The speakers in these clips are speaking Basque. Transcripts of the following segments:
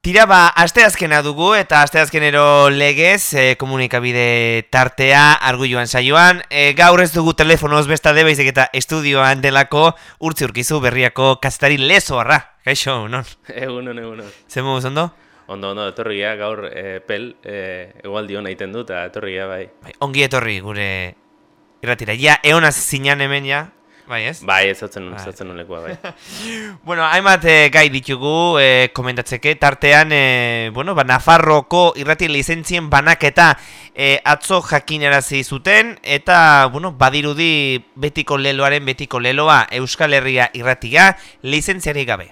Tira ba, asteazkena dugu eta asteazkenero legez e, komunikabide tartea arguioan saioan. E, gaur ez dugu telefonoz besta debeizik eta estudioan delako urtzi urkizu berriako kazetari lezo harra. Kaixo, non? Egunon, egunon. Zer mogu zondo? Ondo, ondo, etorria gaur e, pel, e, egualdi hona iten dut, etorria bai. bai. Ongi etorri gure irratira. Ja, eonaz zinan hemen ja, Bai, ez? Bai, ez zatzen bai. zatzen lekua, bai. bueno, hainbat e, gai ditugu e, komentatzeke, tartean, e, bueno, ba, Nafarroko irrati lizentzien banaketa e, atzo jakinarazi zuten, eta, bueno, badirudi betiko leloaren betiko leloa Euskal Herria irratia lizentziari gabe.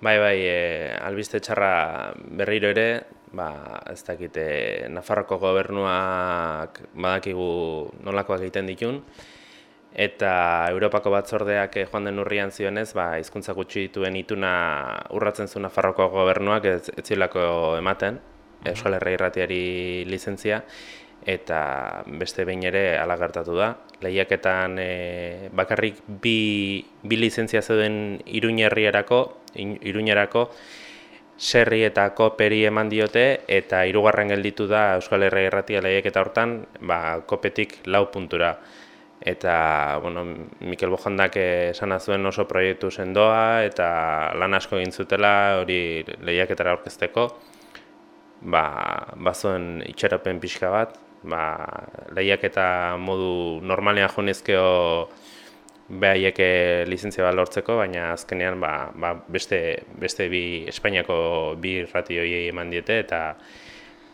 Bai, bai, e, albiste txarra berriro ere, ba, ez dakite, Nafarroko gobernuak badakigu nolakoak egiten ditun, eta Europako batzordeak eh, joan den urrian zionez, ba, izkuntza gutxi dituen ituna urratzen zuen Nafarroko gobernuak ez, ez ematen. Euskal Herri irratiari lizentzia, eta beste behin ere alagartatu da. Lehiaketan e, bakarrik bi, bi lizentzia zeuden iruñerriarako, iruñerako, serri eta koperi eman diote, eta hirugarren gelditu da Euskal Herri irratia lehiaketa hortan, ba, kopetik lau puntura eta bueno, Mikel Bojandak esan zuen oso proiektu sendoa eta lan asko egin zutela hori lehiaketara aurkezteko. Ba, bazuen itxerapen pixka bat ba, lehiaketa modu normalean jonezkeo behaiek lizentzia bat lortzeko, baina azkenean ba, ba beste, beste bi Espainiako bi ratioiei eman diete eta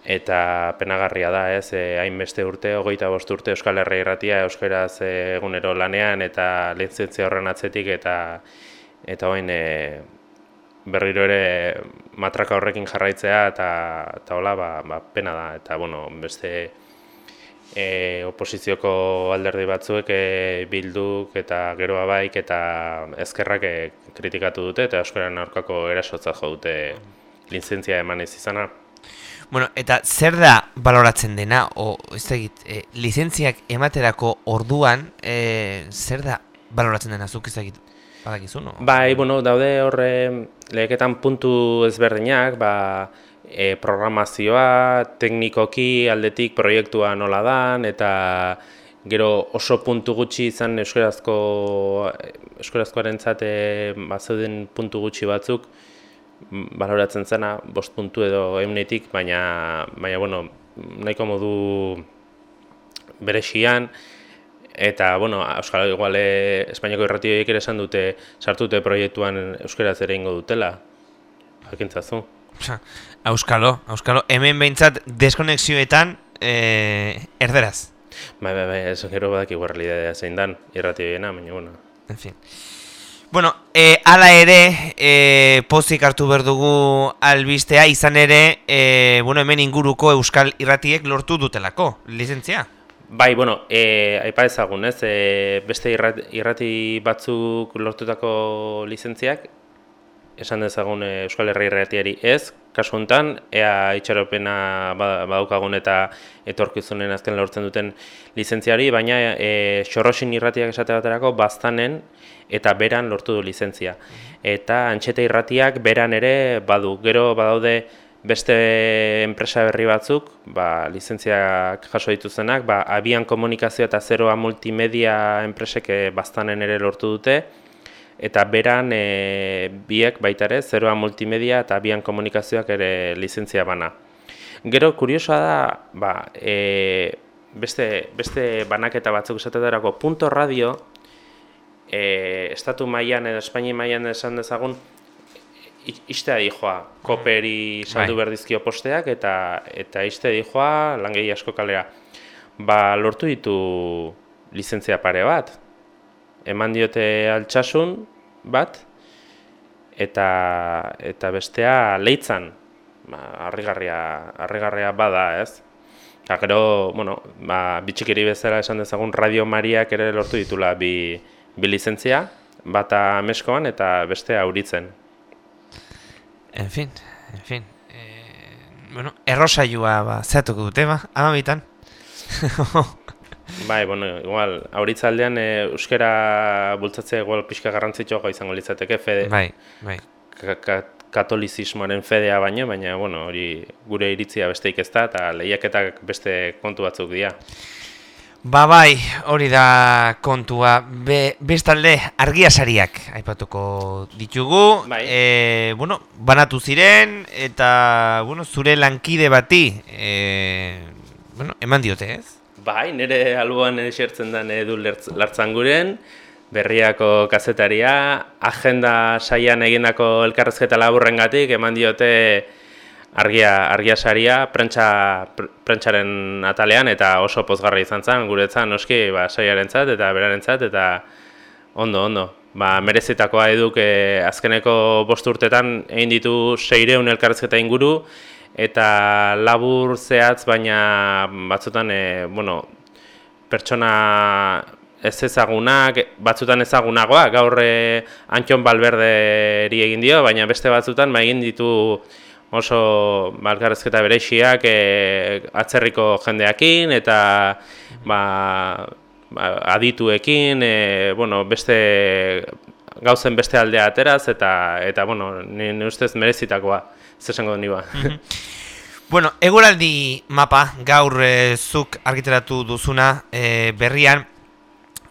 eta penagarria da, ez, e, hainbeste urte, hogeita bost urte Euskal Herri irratia Euskaraz e, egunero lanean eta lehentzitze horren atzetik eta eta hoin e, berriro ere matraka horrekin jarraitzea eta eta hola ba, ba, pena da. Eta bueno, beste e, oposizioko alderdi batzuek e, bilduk eta gero abaik eta ezkerrak e, kritikatu dute eta Euskaren aurkako erasotza jo dute lizentzia eman ez izana. Bueno, eta zer da baloratzen dena, o ez da egit, e, lizentziak ematerako orduan, e, zer da baloratzen dena, zuk ez da egit, badakizu, no? Bai, bueno, daude horre, leheketan puntu ezberdinak, ba, e, programazioa, teknikoki, aldetik, proiektua nola dan, eta gero oso puntu gutxi izan euskarazko, euskarazkoaren zate, ba, puntu gutxi batzuk, baloratzen zena, bost puntu edo eunetik, baina, baina bueno, nahiko modu bere xian, eta, bueno, Euskal Iguale Espainiako irratioiek ere esan dute, sartu dute proiektuan Euskaraz ere ingo dutela, jakintzazu. Euskalo, Euskalo, hemen behintzat deskonexioetan eh, erderaz. Bai, bai, bai, ez gero badak iguarralidadea zein dan, irratioiena, baina, bueno. En fin. Bueno, e, ala ere, e, pozik hartu behar dugu albistea, izan ere, e, bueno, hemen inguruko euskal irratiek lortu dutelako, lizentzia? Bai, bueno, e, aipa ezagun, ez, e, beste irrati batzuk lortutako lizentziak, esan dezagun Euskal Herri irratiari ez, kasu honetan, ea itxaropena ba, badaukagun eta etorkizunen azken lortzen duten lizentziari, baina e, xorrosin irratiak esate baterako baztanen, eta beran lortu du lizentzia. Eta antxeta irratiak beran ere badu, gero badaude beste enpresa berri batzuk, ba, lizentziak jaso dituzenak, ba, abian komunikazio eta zeroa multimedia enpresek eh, baztanen ere lortu dute, eta beran e, biek baita ere, zeroa multimedia eta abian komunikazioak ere lizentzia bana. Gero, kuriosoa da, ba, e, beste, beste banaketa batzuk esatetarako punto radio, e, estatu mailan edo Espainia mailan esan dezagun iste di joa, koperi saldu bai. berdizkio posteak eta eta iste di joa langei asko kalera. Ba, lortu ditu lizentzia pare bat. Eman diote altxasun bat eta eta bestea leitzan. Ba, harrigarria, harrigarria bada, ez? Eta gero, bueno, ba, bitxikeri bezala esan dezagun Radio Mariak ere lortu ditula bi, bi lizentzia, bata meskoan eta beste auritzen. En fin, en fin. Eh, bueno, errosailua ba, zehatuko dute, ba, ama bitan. bai, bueno, igual, auritzaldean e, euskera bultzatzea igual pixka garrantzitsua izango litzateke, fede. Bai, bai. katolizismoaren fedea baino, baina bueno, hori gure iritzia besteik ez da, eta lehiaketak beste kontu batzuk dira. Ba bai, hori da kontua. Be, bestalde, argia sariak aipatuko ditugu. Bai. E, bueno, banatu ziren, eta bueno, zure lankide bati e, bueno, eman diote, ez? Bai, nire alboan esertzen den edu lartzanguren, berriako kazetaria, agenda saian egindako elkarrezketa laburrengatik eman diote argia, argia saria prentsa, pr- prentsaren atalean eta oso pozgarra izan zen, guretzat noski ba, saiarentzat eta berarentzat eta ondo, ondo. Ba, merezitakoa eduk eh, azkeneko bost urtetan egin ditu seireun elkarrezketa inguru eta labur zehatz, baina batzutan, e, bueno, pertsona ez ezagunak, batzutan ezagunagoa, gaur e, Antxon Balberderi egin dio, baina beste batzutan ba, egin ditu oso balkarrezketa bereixiak e, atzerriko jendeakin eta ba, ba, adituekin, e, bueno, beste gauzen beste aldea ateraz eta eta bueno, ni, ustez merezitakoa, zer esango ni ba. Bueno, eguraldi mapa gaur e, zuk argiteratu duzuna e, berrian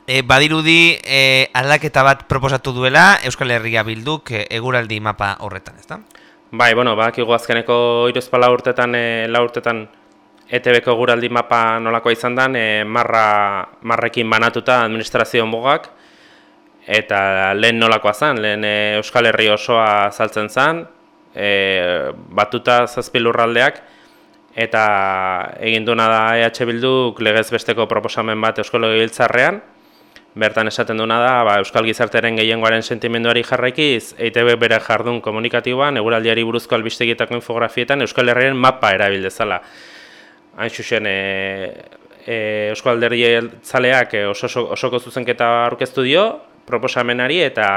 e, badirudi e, aldaketa bat proposatu duela Euskal Herria bilduk e, eguraldi mapa horretan, ezta? Bai, bueno, badakigu azkeneko iruzpala urtetan, e, lau urtetan ETB-ko guraldi mapa nolakoa izan den, e, marra, marrekin banatuta administrazio mugak, eta lehen nolakoa zen, lehen e, Euskal Herri osoa saltzen zen, e, batuta zazpi lurraldeak, eta egin da EH Bilduk legez besteko proposamen bat Euskal Legebiltzarrean, Bertan esaten duna da, ba, Euskal Gizartearen gehiengoaren sentimenduari jarraikiz, EITB bere jardun komunikatiboan, eguraldiari buruzko albistegietako infografietan Euskal Herriaren mapa erabil dezala. Hain xuxen, e, e, Euskal Alderdi oso, oso- osoko zuzenketa aurkeztu dio, proposamenari, eta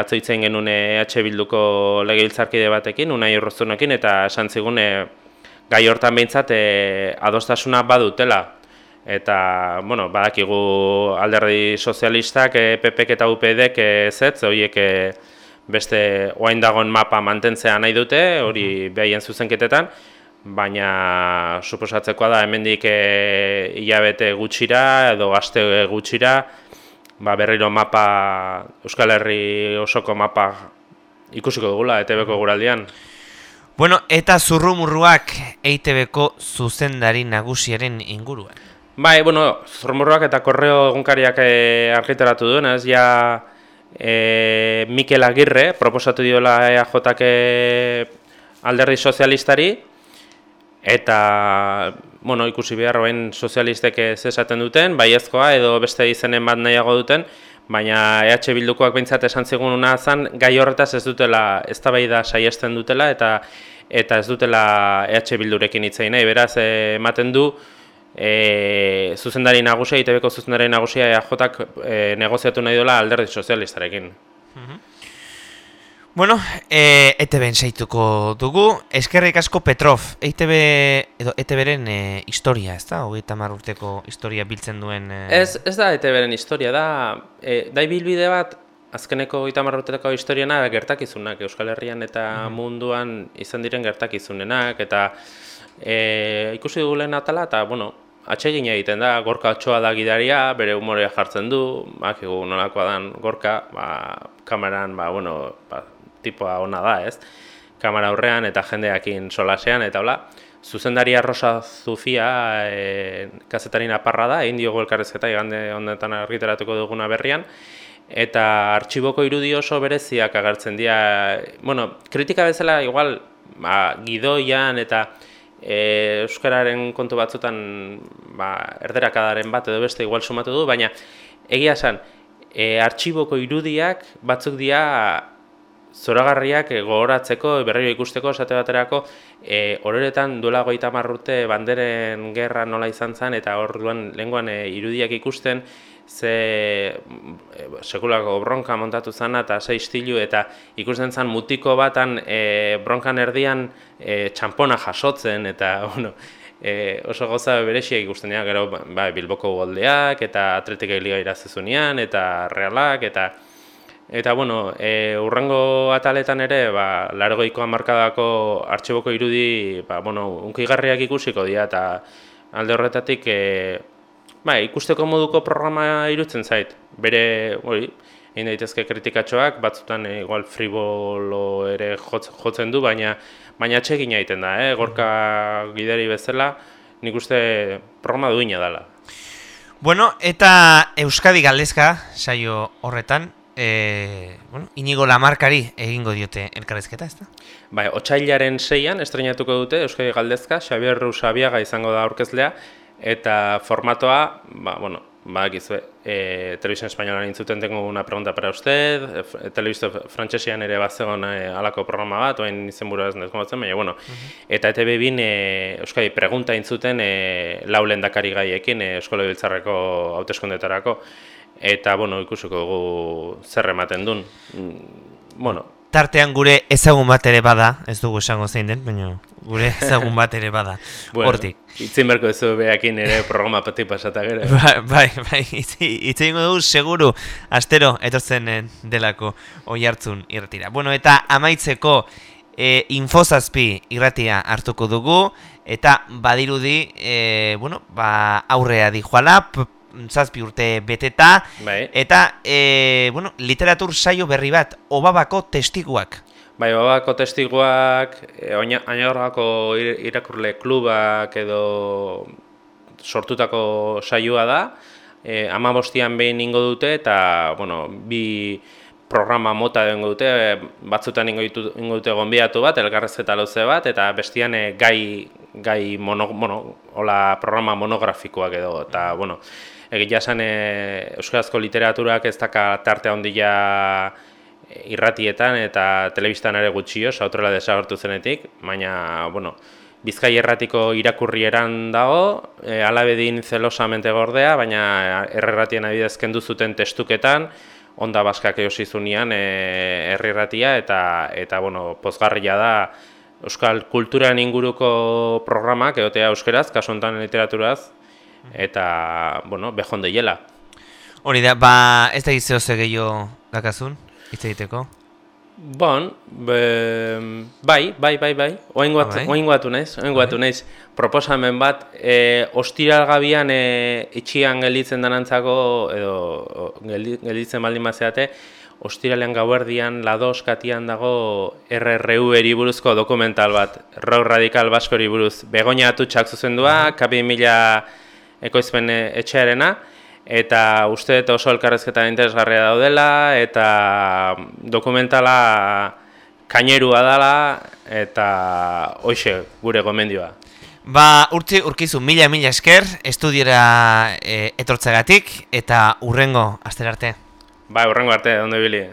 atzo hitzen genuen EH Bilduko legebiltzarkide batekin, Unai Urrozunekin, eta esan zigun e, gai hortan behintzat e, adostasuna badutela. Eta, bueno, badakigu alderdi sozialistak, e, PPk eta UPDek e, zetz, horiek e, beste oain dagoen mapa mantentzea nahi dute, hori behaien zuzenketetan, baina suposatzekoa da hemendik e, hilabete gutxira edo gazte gutxira, ba, berriro mapa, Euskal Herri osoko mapa ikusiko dugula, ETB-ko guraldian. Bueno, eta zurrumurruak EITB-ko zuzendari nagusiaren inguruan. Bai, bueno, zurmurroak eta korreo egunkariak e, argitaratu duenez, ja e, Mikel Agirre proposatu diola EAJak alderdi sozialistari, eta, bueno, ikusi behar hoen sozialistek ez esaten duten, baiezkoa edo beste izenen bat nahiago duten, baina EH Bildukoak behintzat esan zigununa zen, gai horretaz ez dutela, eztabaida saiesten dutela, eta eta ez dutela EH Bildurekin hitz nahi, beraz, ematen du, e, zuzendari nagusia, ITB-ko zuzendari nagusia EAJak e, negoziatu nahi dola alderdi sozialistarekin. Bueno, e, ETB-en dugu. Eskerrik asko Petrov, EITB, edo ETB-ren e, historia, ez da? Hogeita hamar urteko historia biltzen duen... E... Ez, ez da ETB-ren historia, da, e, da ibilbide bat, azkeneko gita marrutetako historiana gertakizunak Euskal Herrian eta munduan izan diren gertakizunenak, eta e, ikusi dugu lehen atala, eta, bueno, atsegin egiten da, gorka atxoa da gidaria, bere umorea jartzen du, bakigu nolakoa dan gorka, ba, kameran, ba, bueno, ba, tipoa ona da, ez? Kamera aurrean eta jendeakin solasean, eta hola, zuzendaria Rosa Zufia e, kazetarin aparra da, egin diogu elkarrezketa igande honetan argitaratuko duguna berrian, eta artxiboko irudi oso bereziak agertzen dira, bueno, kritika bezala igual ba, gidoian eta e, euskararen kontu batzutan ba, erderakadaren bat edo beste igual sumatu du, baina egia esan, e, artxiboko irudiak batzuk dira zoragarriak eh, gogoratzeko, berriro ikusteko, esate baterako, e, ororetan duela goita urte banderen gerra nola izan zen, eta orduan lehenguan e, irudiak ikusten, ze e, sekulako bronka montatu zana eta sei istilu eta ikusten zen mutiko batan e, bronkan erdian e, txampona jasotzen eta bueno, e, oso goza berexiak ikusten dira, gero ba, Bilboko goldeak eta Atletik Liga irazizunean eta Realak eta Eta, bueno, e, urrengo ataletan ere, ba, largoiko amarkadako artxiboko irudi, ba, bueno, unkigarriak ikusiko dira, eta alde horretatik, e, ba, ikusteko moduko programa irutzen zait. Bere, hori, egin daitezke kritikatxoak, batzutan e, igual fribolo ere jotzen du, baina baina txekin egiten da, eh? gorka gideri bezala, nik uste programa duina dela. Bueno, eta Euskadi Galdezka saio horretan, e, bueno, inigo lamarkari egingo diote elkarrezketa, ez da? Bai, otxailaren seian estrenatuko dute Euskadi Galdezka, Xabier Rusabiaga izango da aurkezlea, eta formatoa, ba, bueno, ba, gizue, e, Televisión Española nintzuten tengo una pregunta para usted, e, Televisión Frantxesian ere bat zegoen e, alako programa bat, oain izen buru ez nezkomatzen, baina, bueno, eta ETV bin, e, Euskadi, pregunta intzuten e, laulen dakari gaiekin, e, Euskola Biltzarreko hauteskundetarako, eta, bueno, ikusiko dugu zer ematen duen. Mm, bueno, tartean gure ezagun bat ere bada, ez dugu esango zein den, baina gure ezagun bat ere bada, bueno, hortik. Itzin berko ez behakin ere programa pati pasata gero. Bai, bai, bai itzin dugu seguru astero etortzen delako oi hartzun irratira. Bueno, eta amaitzeko e, infozazpi irratia hartuko dugu, eta badirudi, e, bueno, ba, aurrea dijoala, zazpi urte beteta, bai. eta e, bueno, literatur saio berri bat, obabako testiguak. Bai, obabako testiguak, e, ainagorgako irakurle klubak edo sortutako saioa da, e, ama bostian behin ingo dute, eta bueno, bi programa mota den dute, batzutan ingo, ingo dute gonbiatu bat, elgarrezketa luze bat, eta bestian e, gai, gai mono, mono, hola, programa monografikoak edo, eta, bueno, egia esan e, euskarazko literaturak ez daka tarte handia irratietan eta telebistan ere gutxio, sautrela desagertu zenetik, baina, bueno, Bizkai erratiko irakurrieran dago, e, alabedin zelosamente gordea, baina erratien adibidez kendu zuten testuketan, onda baskak eosi zunean e, erratia eta, eta bueno, pozgarria da Euskal kulturan inguruko programak, egotea euskeraz, kasu honetan literaturaz, eta, bueno, behon deiela. Hori da, ba, ez da izeo ze gehiago dakazun, hitz egiteko? Bon, be, bai, bai, bai, bai, oain guatu, ah, bai? naiz, oain guatu bai. naiz, proposamen bat, e, ostiral gabian e, itxian gelditzen danantzako, edo gelditzen baldin mazeate, ostiralean gauerdian lados katian dago RRU eriburuzko dokumental bat, Rau Radikal Baskori buruz, begonia atutxak zuzendua, kapi mila ekoizpen etxearena, eta uste eta oso elkarrezketa interesgarria daudela, eta dokumentala kainerua dela, eta hoxe gure gomendioa. Ba, urtzi urkizu mila mila esker, estudiera e, etortzagatik, eta urrengo, aster arte. Ba, urrengo arte, ondo bili.